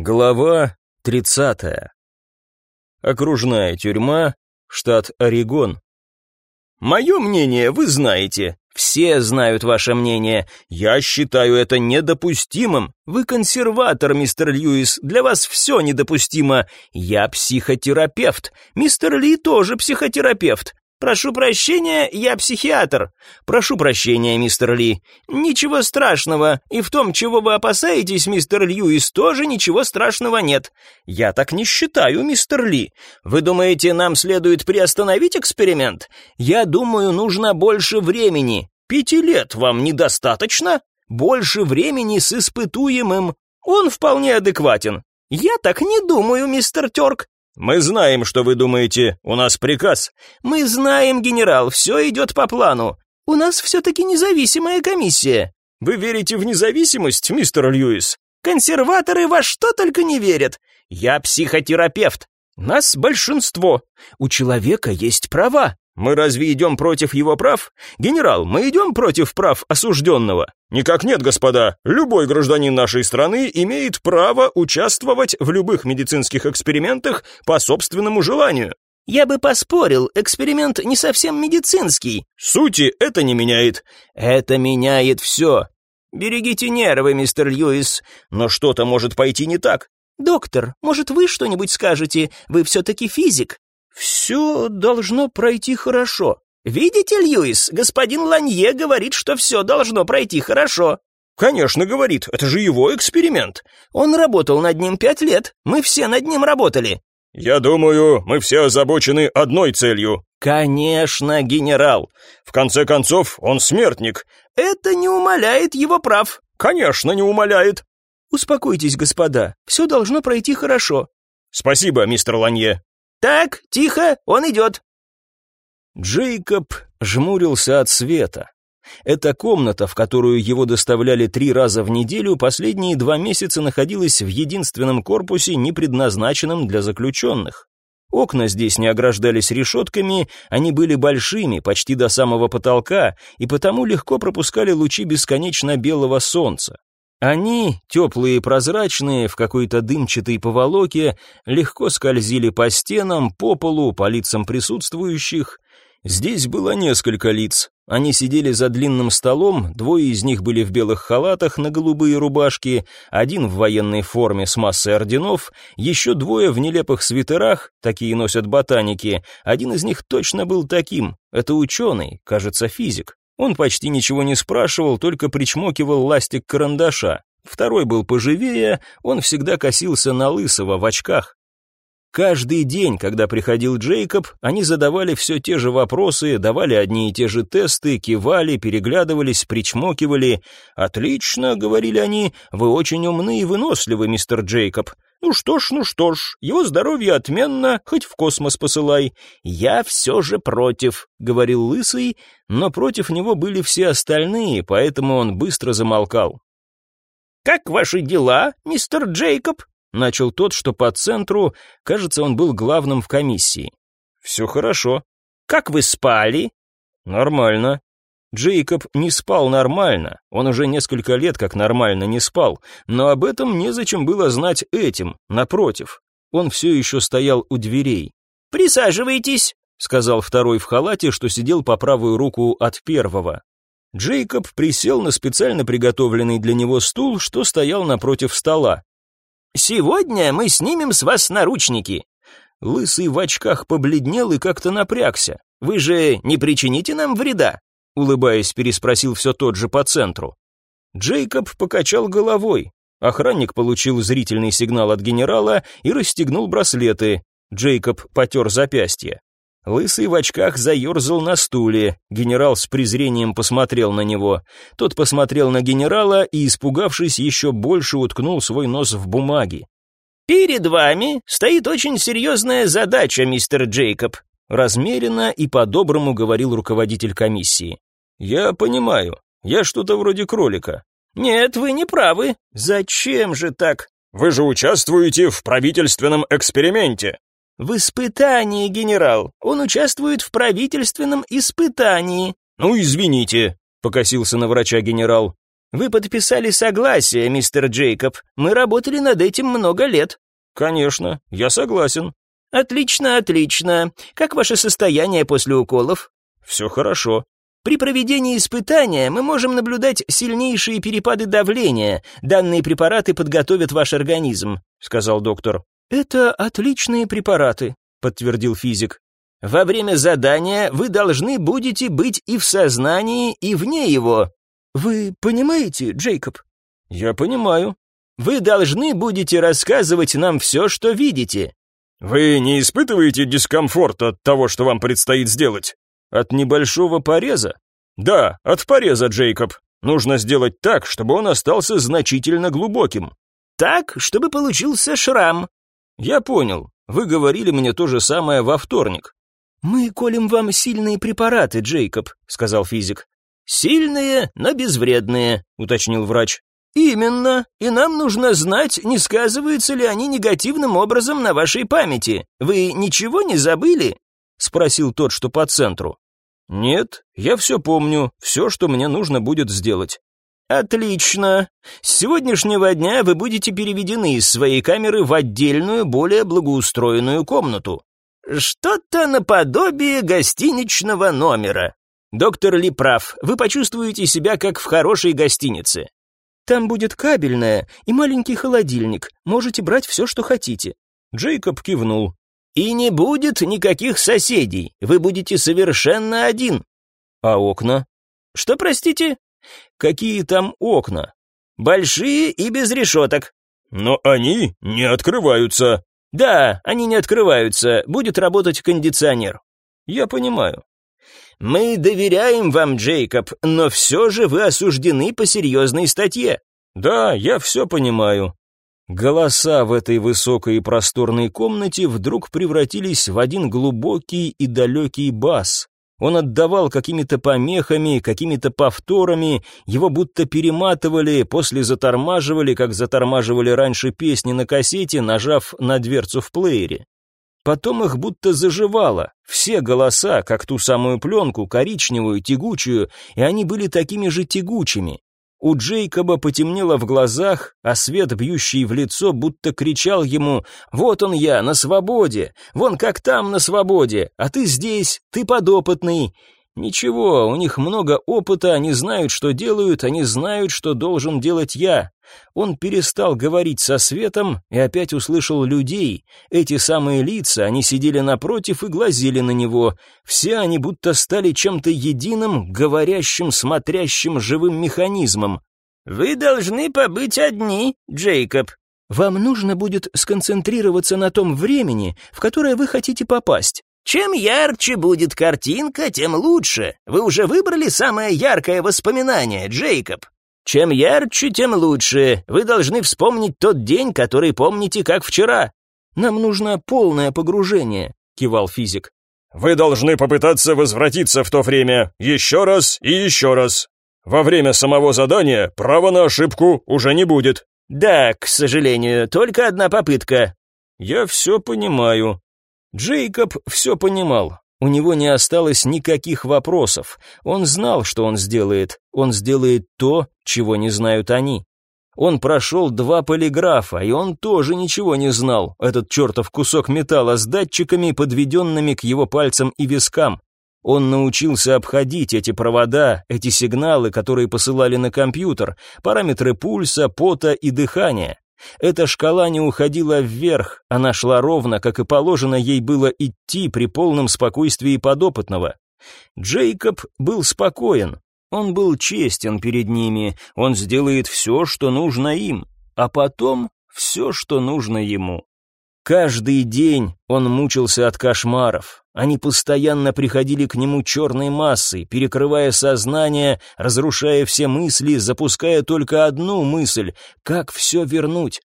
Глава 30. Окружная тюрьма, штат Орегон. Мое мнение вы знаете. Все знают ваше мнение. Я считаю это недопустимым. Вы консерватор, мистер Льюис. Для вас все недопустимо. Я психотерапевт. Мистер Ли тоже психотерапевт. «Прошу прощения, я психиатр. Прошу прощения, мистер Ли. Ничего страшного, и в том, чего вы опасаетесь, мистер Льюис, тоже ничего страшного нет. Я так не считаю, мистер Ли. Вы думаете, нам следует приостановить эксперимент? Я думаю, нужно больше времени. Пяти лет вам недостаточно? Больше времени с испытуемым. Он вполне адекватен. Я так не думаю, мистер Терк. «Мы знаем, что вы думаете. У нас приказ». «Мы знаем, генерал, все идет по плану. У нас все-таки независимая комиссия». «Вы верите в независимость, мистер Льюис?» «Консерваторы во что только не верят. Я психотерапевт. Нас большинство. У человека есть права. Мы разве идем против его прав? Генерал, мы идем против прав осужденного? Никак нет, господа. Любой гражданин нашей страны имеет право участвовать в любых медицинских экспериментах по собственному желанию. Я бы поспорил, эксперимент не совсем медицинский. Сути это не меняет. Это меняет все. Берегите нервы, мистер Льюис. Но что-то может пойти не так. Доктор, может, вы что-нибудь скажете? Вы все-таки физик. «Все должно пройти хорошо». «Видите, Льюис, господин Ланье говорит, что все должно пройти хорошо». «Конечно, говорит, это же его эксперимент». «Он работал над ним пять лет, мы все над ним работали». «Я думаю, мы все озабочены одной целью». «Конечно, генерал». «В конце концов, он смертник». «Это не умаляет его прав». «Конечно, не умаляет». «Успокойтесь, господа, все должно пройти хорошо». «Спасибо, мистер Ланье». «Так, тихо, он идет». Джейкоб жмурился от света. Эта комната, в которую его доставляли три раза в неделю, последние два месяца находилась в единственном корпусе, не предназначенном для заключенных. Окна здесь не ограждались решетками, они были большими, почти до самого потолка, и потому легко пропускали лучи бесконечно белого солнца. Они, теплые и прозрачные, в какой-то дымчатой поволоке, легко скользили по стенам, по полу, по лицам присутствующих. Здесь было несколько лиц. Они сидели за длинным столом, двое из них были в белых халатах на голубые рубашки, один в военной форме с массой орденов, еще двое в нелепых свитерах, такие носят ботаники, один из них точно был таким, это ученый, кажется, физик. Он почти ничего не спрашивал, только причмокивал ластик карандаша. Второй был поживее, он всегда косился на лысого в очках. Каждый день, когда приходил Джейкоб, они задавали все те же вопросы, давали одни и те же тесты, кивали, переглядывались, причмокивали. «Отлично», — говорили они, — «вы очень умны и выносливы, мистер Джейкоб. Ну что ж, ну что ж, его здоровье отменно, хоть в космос посылай. Я все же против, говорил Лысый, но против него были все остальные, поэтому он быстро замолкал. Как ваши дела, мистер Джейкоб? начал тот, что по центру, кажется, он был главным в комиссии. Все хорошо. Как вы спали? Нормально. Джейкоб не спал нормально, он уже несколько лет как нормально не спал, но об этом незачем было знать этим, напротив. Он все еще стоял у дверей. «Присаживайтесь», — сказал второй в халате, что сидел по правую руку от первого. Джейкоб присел на специально приготовленный для него стул, что стоял напротив стола. «Сегодня мы снимем с вас наручники». Лысый в очках побледнел и как-то напрягся. «Вы же не причините нам вреда?» Улыбаясь, переспросил все тот же по центру. Джейкоб покачал головой. Охранник получил зрительный сигнал от генерала и расстегнул браслеты. Джейкоб потер запястье. Лысый в очках заерзал на стуле. Генерал с презрением посмотрел на него. Тот посмотрел на генерала и, испугавшись, еще больше уткнул свой нос в бумаги. «Перед вами стоит очень серьезная задача, мистер Джейкоб», размеренно и по-доброму говорил руководитель комиссии. «Я понимаю. Я что-то вроде кролика». «Нет, вы не правы. Зачем же так?» «Вы же участвуете в правительственном эксперименте». «В испытании, генерал. Он участвует в правительственном испытании». «Ну, извините», — покосился на врача генерал. Вы подписали согласие, мистер Джейкоб. Мы работали над этим много лет. Конечно, я согласен. Отлично, отлично. Как ваше состояние после уколов? Все хорошо. При проведении испытания мы можем наблюдать сильнейшие перепады давления. Данные препараты подготовят ваш организм, сказал доктор. Это отличные препараты, подтвердил физик. Во время задания вы должны будете быть и в сознании, и вне его. Вы понимаете, Джейкоб? Я понимаю. Вы должны будете рассказывать нам все, что видите. Вы не испытываете дискомфорт от того, что вам предстоит сделать? От небольшого пореза? Да, от пореза, Джейкоб. Нужно сделать так, чтобы он остался значительно глубоким. Так, чтобы получился шрам. Я понял. Вы говорили мне то же самое во вторник. Мы колем вам сильные препараты, Джейкоб, сказал физик. Сильные, но безвредные, уточнил врач. Именно, и нам нужно знать, не сказываются ли они негативным образом на вашей памяти. Вы ничего не забыли? Спросил тот, что по центру. Нет, я все помню, все, что мне нужно будет сделать. Отлично. С сегодняшнего дня вы будете переведены из своей камеры в отдельную, более благоустроенную комнату. Что-то наподобие гостиничного номера. Доктор Ли прав, вы почувствуете себя как в хорошей гостинице. Там будет кабельная и маленький холодильник, можете брать все, что хотите. Джейкоб кивнул. И не будет никаких соседей, вы будете совершенно один. А окна? Что, простите? Какие там окна? Большие и без решеток. Но они не открываются. Да, они не открываются, будет работать кондиционер. Я понимаю. Мы доверяем вам, Джейкоб, но все же вы осуждены по серьезной статье. Да, я все понимаю. Голоса в этой высокой и просторной комнате вдруг превратились в один глубокий и далекий бас. Он отдавал какими-то помехами, какими-то повторами, его будто перематывали, после затормаживали, как затормаживали раньше песни на кассете, нажав на дверцу в плеере. Потом их будто заживало, все голоса, как ту самую пленку, коричневую, тягучую, и они были такими же тягучими. У Джейкоба потемнело в глазах, а свет, бьющий в лицо, будто кричал ему «Вот он я, на свободе! Вон как там на свободе! А ты здесь, ты подопытный!» Ничего, у них много опыта, они знают, что делают, они знают, что должен делать я. Он перестал говорить со светом и опять услышал людей. Эти самые лица, они сидели напротив и глазели на него. Все они будто стали чем-то единым, говорящим, смотрящим живым механизмом. «Вы должны побыть одни, Джейкоб», вам нужно будет сконцентрироваться на том времени, в которое вы хотите попасть. Чем ярче будет картинка, тем лучше. Вы уже выбрали самое яркое воспоминание, Джейкоб. Чем ярче, тем лучше. Вы должны вспомнить тот день, который помните как вчера. Нам нужно полное погружение, кивал физик. Вы должны попытаться возвратиться в то время еще раз и еще раз. Во время самого задания права на ошибку уже не будет. Да, к сожалению, только одна попытка. Я все понимаю, Джейкоб все понимал. У него не осталось никаких вопросов. Он знал, что он сделает. Он сделает то, чего не знают они. Он прошел два полиграфа, и он тоже ничего не знал, этот чертов кусок металла с датчиками, подведенными к его пальцам и вискам. Он научился обходить эти провода, эти сигналы, которые посылали на компьютер, параметры пульса, пота и дыхания. Эта шкала не уходила вверх, она шла ровно, как и положено ей было идти при полном спокойствии подопытного. Джейкоб был спокоен, он был честен перед ними, он сделает все, что нужно им, а потом все, что нужно ему. Каждый день он мучился от кошмаров. Они постоянно приходили к нему черной массой, перекрывая сознание, разрушая все мысли, запуская только одну мысль — как все вернуть.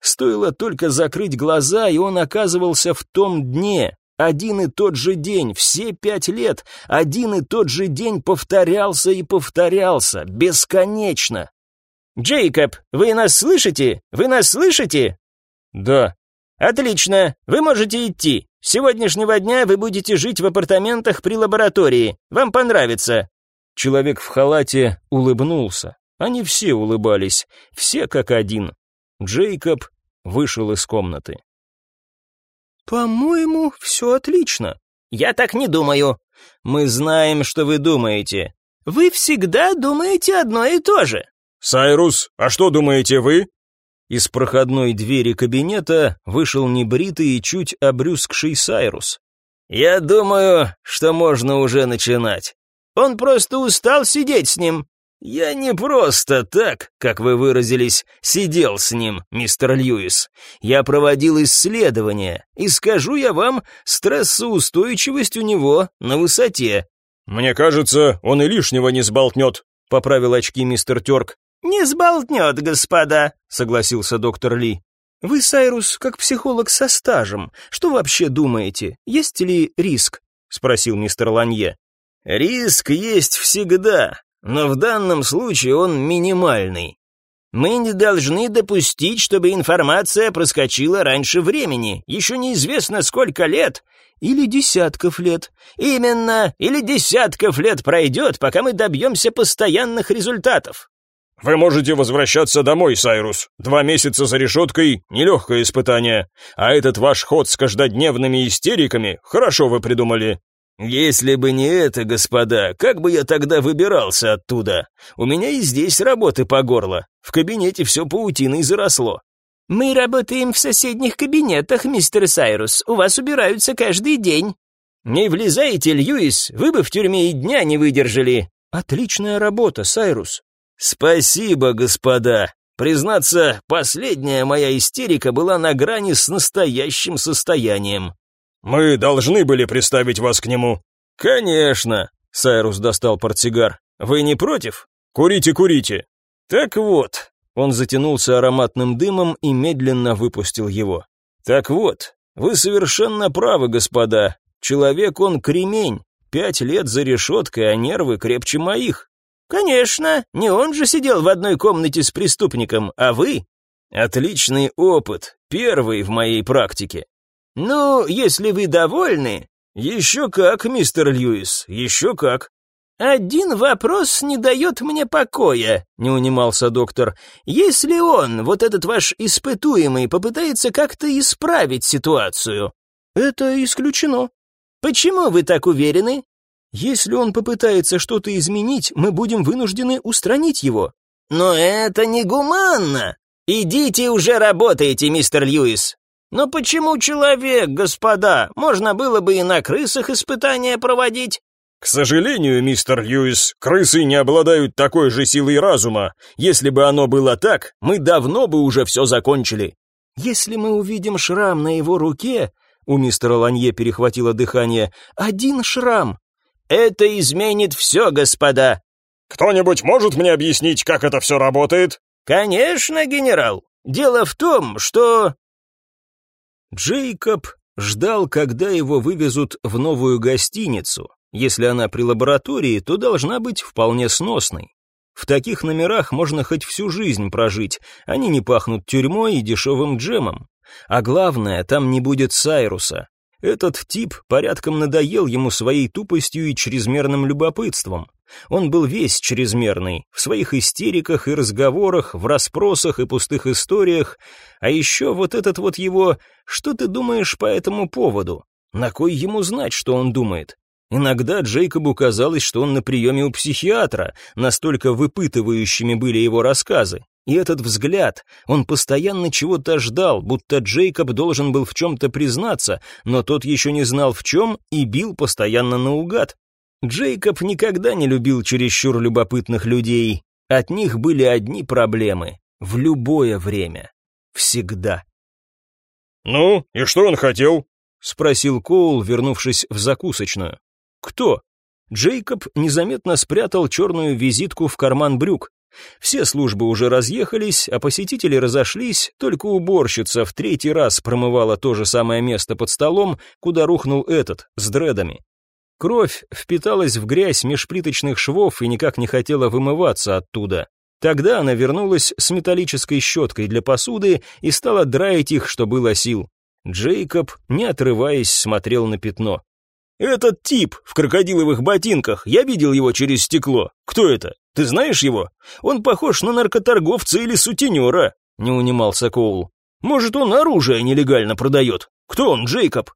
Стоило только закрыть глаза, и он оказывался в том дне. Один и тот же день, все пять лет, один и тот же день повторялся и повторялся, бесконечно. «Джейкоб, вы нас слышите? Вы нас слышите?» «Да», «Отлично, вы можете идти. С сегодняшнего дня вы будете жить в апартаментах при лаборатории. Вам понравится». Человек в халате улыбнулся. Они все улыбались, все как один. Джейкоб вышел из комнаты. «По-моему, все отлично». «Я так не думаю». «Мы знаем, что вы думаете». «Вы всегда думаете одно и то же». «Сайрус, а что думаете вы?» Из проходной двери кабинета вышел небритый и чуть обрюзгший Сайрус. «Я думаю, что можно уже начинать. Он просто устал сидеть с ним. Я не просто так, как вы выразились, сидел с ним, мистер Льюис. Я проводил исследования, и скажу я вам, стрессоустойчивость у него на высоте». «Мне кажется, он и лишнего не сболтнет», — поправил очки мистер Терк. «Не сболтнет, господа», — согласился доктор Ли. «Вы, Сайрус, как психолог со стажем, что вообще думаете? Есть ли риск?» — спросил мистер Ланье. «Риск есть всегда, но в данном случае он минимальный. Мы не должны допустить, чтобы информация проскочила раньше времени, еще неизвестно сколько лет, или десятков лет. Именно, или десятков лет пройдет, пока мы добьемся постоянных результатов. «Вы можете возвращаться домой, Сайрус. Два месяца за решеткой — нелегкое испытание. А этот ваш ход с каждодневными истериками хорошо вы придумали». «Если бы не это, господа, как бы я тогда выбирался оттуда? У меня и здесь работы по горло. В кабинете все паутиной заросло». «Мы работаем в соседних кабинетах, мистер Сайрус. У вас убираются каждый день». «Не влезайте, Льюис, вы бы в тюрьме и дня не выдержали». «Отличная работа, Сайрус», «Спасибо, господа. Признаться, последняя моя истерика была на грани с настоящим состоянием». «Мы должны были приставить вас к нему». «Конечно», — Сайрус достал портсигар. «Вы не против?» «Курите, курите». «Так вот». Он затянулся ароматным дымом и медленно выпустил его. «Так вот, вы совершенно правы, господа. Человек он кремень. Пять лет за решеткой, а нервы крепче моих. «Конечно, не он же сидел в одной комнате с преступником, а вы?» «Отличный опыт, первый в моей практике». «Ну, если вы довольны...» «Еще как, мистер Льюис, еще как». «Один вопрос не дает мне покоя», — не унимался доктор. «Если он, вот этот ваш испытуемый, попытается как-то исправить ситуацию...» «Это исключено». «Почему вы так уверены?» Если он попытается что-то изменить, мы будем вынуждены устранить его». «Но это негуманно! Идите уже работайте, мистер Льюис!» «Но почему человек, господа? Можно было бы и на крысах испытания проводить». «К сожалению, мистер Льюис, крысы не обладают такой же силой разума. Если бы оно было так, мы давно бы уже все закончили». «Если мы увидим шрам на его руке...» У мистера Ланье перехватило дыхание. «Один шрам. Это изменит все, господа. Кто-нибудь может мне объяснить, как это все работает? Конечно, генерал. Дело в том, что... Джейкоб ждал, когда его вывезут в новую гостиницу. Если она при лаборатории, то должна быть вполне сносной. В таких номерах можно хоть всю жизнь прожить, они не пахнут тюрьмой и дешевым джемом. А главное, там не будет Сайруса, этот тип порядком надоел ему своей тупостью и чрезмерным любопытством. Он был весь чрезмерный, в своих истериках и разговорах, в расспросах и пустых историях, а еще вот этот вот его «что ты думаешь по этому поводу?» На кой ему знать, что он думает? Иногда Джейкобу казалось, что он на приеме у психиатра, настолько выпытывающими были его рассказы. И этот взгляд, он постоянно чего-то ждал, будто Джейкоб должен был в чем-то признаться, но тот еще не знал в чем и бил постоянно наугад. Джейкоб никогда не любил чересчур любопытных людей. От них были одни проблемы. В любое время. Всегда. «Ну, и что он хотел?» — спросил Коул, вернувшись в закусочную. «Кто?» Джейкоб незаметно спрятал черную визитку в карман брюк. Все службы уже разъехались, а посетители разошлись, только уборщица в третий раз промывала то же самое место под столом, куда рухнул этот, с дредами. Кровь впиталась в грязь межплиточных швов и никак не хотела вымываться оттуда. Тогда она вернулась с металлической щеткой для посуды и стала драить их, что было сил. Джейкоб, не отрываясь, смотрел на пятно. Этот тип в крокодиловых ботинках, я видел его через стекло. Кто это? Ты знаешь его? Он похож на наркоторговца или сутенера», — не унимался Коул. «Может, он оружие нелегально продает? Кто он, Джейкоб?»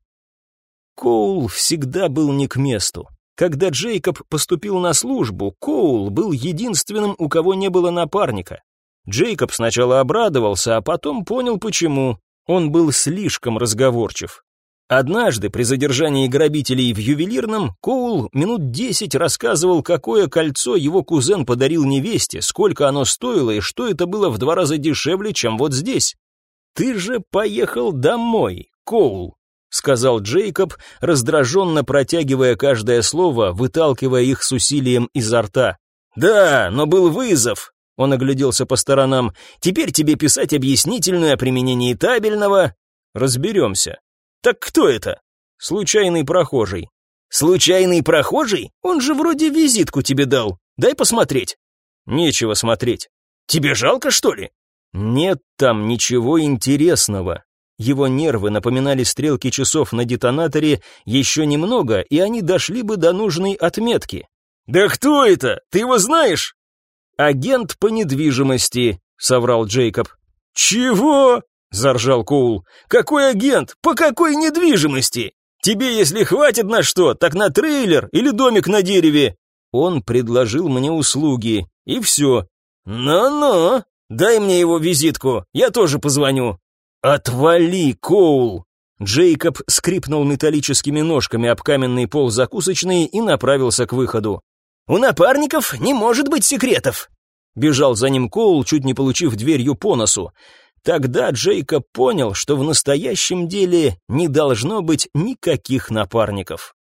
Коул всегда был не к месту. Когда Джейкоб поступил на службу, Коул был единственным, у кого не было напарника. Джейкоб сначала обрадовался, а потом понял почему. Он был слишком разговорчив. Однажды при задержании грабителей в ювелирном Коул минут десять рассказывал, какое кольцо его кузен подарил невесте, сколько оно стоило и что это было в два раза дешевле, чем вот здесь. «Ты же поехал домой, Коул», — сказал Джейкоб, раздраженно протягивая каждое слово, выталкивая их с усилием изо рта. «Да, но был вызов», — он огляделся по сторонам. «Теперь тебе писать объяснительную о применении табельного». «Разберемся». «Так кто это?» «Случайный прохожий». «Случайный прохожий? Он же вроде визитку тебе дал. Дай посмотреть». «Нечего смотреть». «Тебе жалко, что ли?» «Нет там ничего интересного». Его нервы напоминали стрелки часов на детонаторе еще немного, и они дошли бы до нужной отметки. «Да кто это? Ты его знаешь?» «Агент по недвижимости», — соврал Джейкоб. «Чего?» — заржал Коул. «Какой агент? По какой недвижимости? Тебе, если хватит на что, так на трейлер или домик на дереве». Он предложил мне услуги, и все. «Ну-ну», Дай мне его визитку, я тоже позвоню». «Отвали, Коул!» Джейкоб скрипнул металлическими ножками об каменный пол закусочной и направился к выходу. «У напарников не может быть секретов!» Бежал за ним Коул, чуть не получив дверью по носу. Тогда Джейкоб понял, что в настоящем деле не должно быть никаких напарников.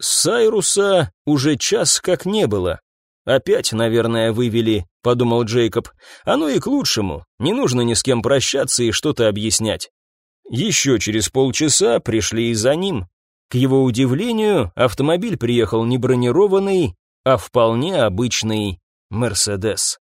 Сайруса уже час как не было. «Опять, наверное, вывели», — подумал Джейкоб. «Оно и к лучшему. Не нужно ни с кем прощаться и что-то объяснять». Еще через полчаса пришли и за ним. К его удивлению, автомобиль приехал не бронированный, а вполне обычный «Мерседес».